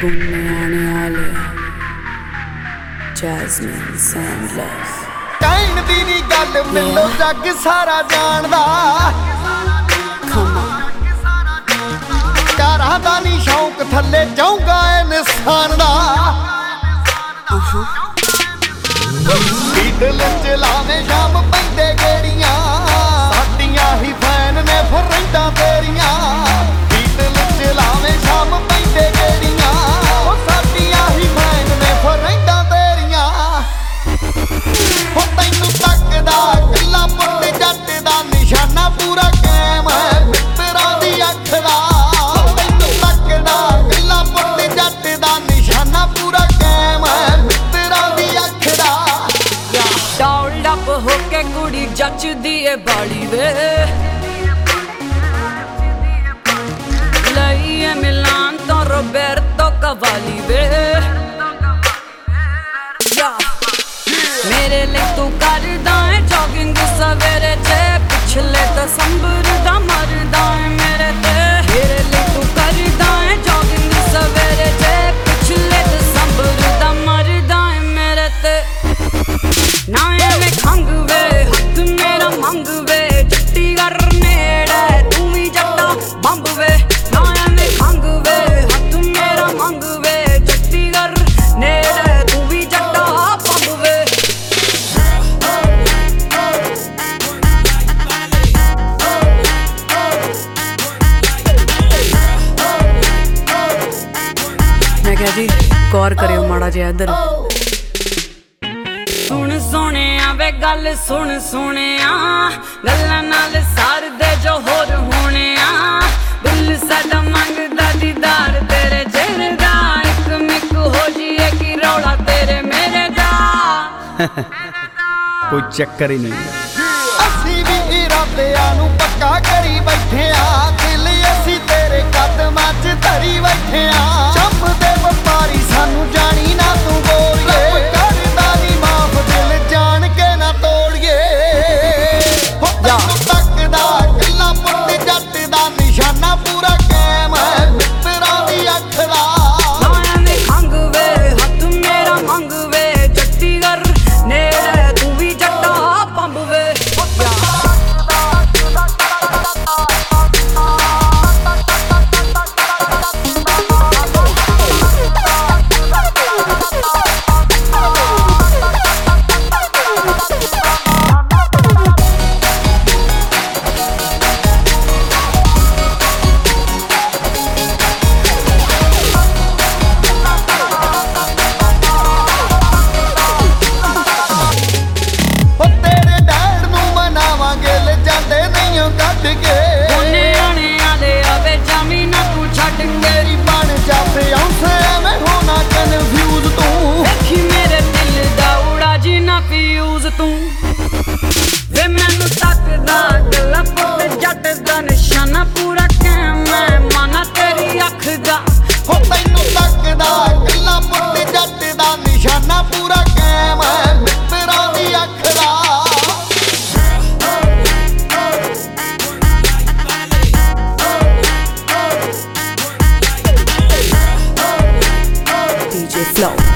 ਗੁੰਮਿਆਣੇ ਆਲੇ Jasmine ਸੈਂਡਲਰ time ਦੀ ਨਹੀਂ ਗੱਲ ਮੈਨੂੰ ਜੱਗ ਸਾਰਾ ਜਾਣਦਾ। ਚਾਰਾਂ ਦਾ ਨਹੀਂ ਸ਼ੌਂਕ ਥੱਲੇ ਜਾਊਗਾ ਐ ਨਿਸਾਨ ਦਾ। ਬੀਟਲ ਚਲਾਵੇਂ ਨੱਚਦੀ ਏ ਬਾਲੀ ਵੇ। ਲਈਏ ਮਿਲਾਨ ਤੋਂ ਰੋਬਰਟੋ ਕਵਾਲੀ ਵੇ। ਮੇਰੇ ਲਈ ਤੂੰ ਕਰਦਾ ਏ ਜੋਗਿੰਗ ਸਵੇਰੇ ਜੇ ਪਿਛਲੇ ਦਸੰਬਰ ਮੈਂ ਕਿਹਾ ਜੀ ਗੌਰ ਕਰਿਓ ਮਾੜਾ ਜਿਹਾ ਇੱਧਰ। ਸੁਣ ਸੋਹਣਿਆ ਵੇ ਗੱਲ ਸੁਣ ਸੋਹਣਿਆ। ਗੱਲਾਂ ਨਾਲ ਸਾਰ ਦੇ ਜੋ ਹੋਰ ਹੋਣਿਆ। ਦਿਲ ਸਾਡਾ ਮੰਗਦਾ ਦੀਦਾਰ ਤੇਰੇ ਚਿਹਰੇ ਦਾ। ਇੱਕ ਮਿੱਕ ਹੋ ਜੀਏ ਕੀ ਰੌਲਾ ਤੇਰੇ ਮੇਰੇ ਦਾ। ਕੋਈ ਚੱਕਰ ਹੀ ਨਹੀਂ। ਅਸੀਂ ਵੀ ਇਰਾਦਿਆਂ ਨੂੰ ਪੱਕਾ ਕਰ flow.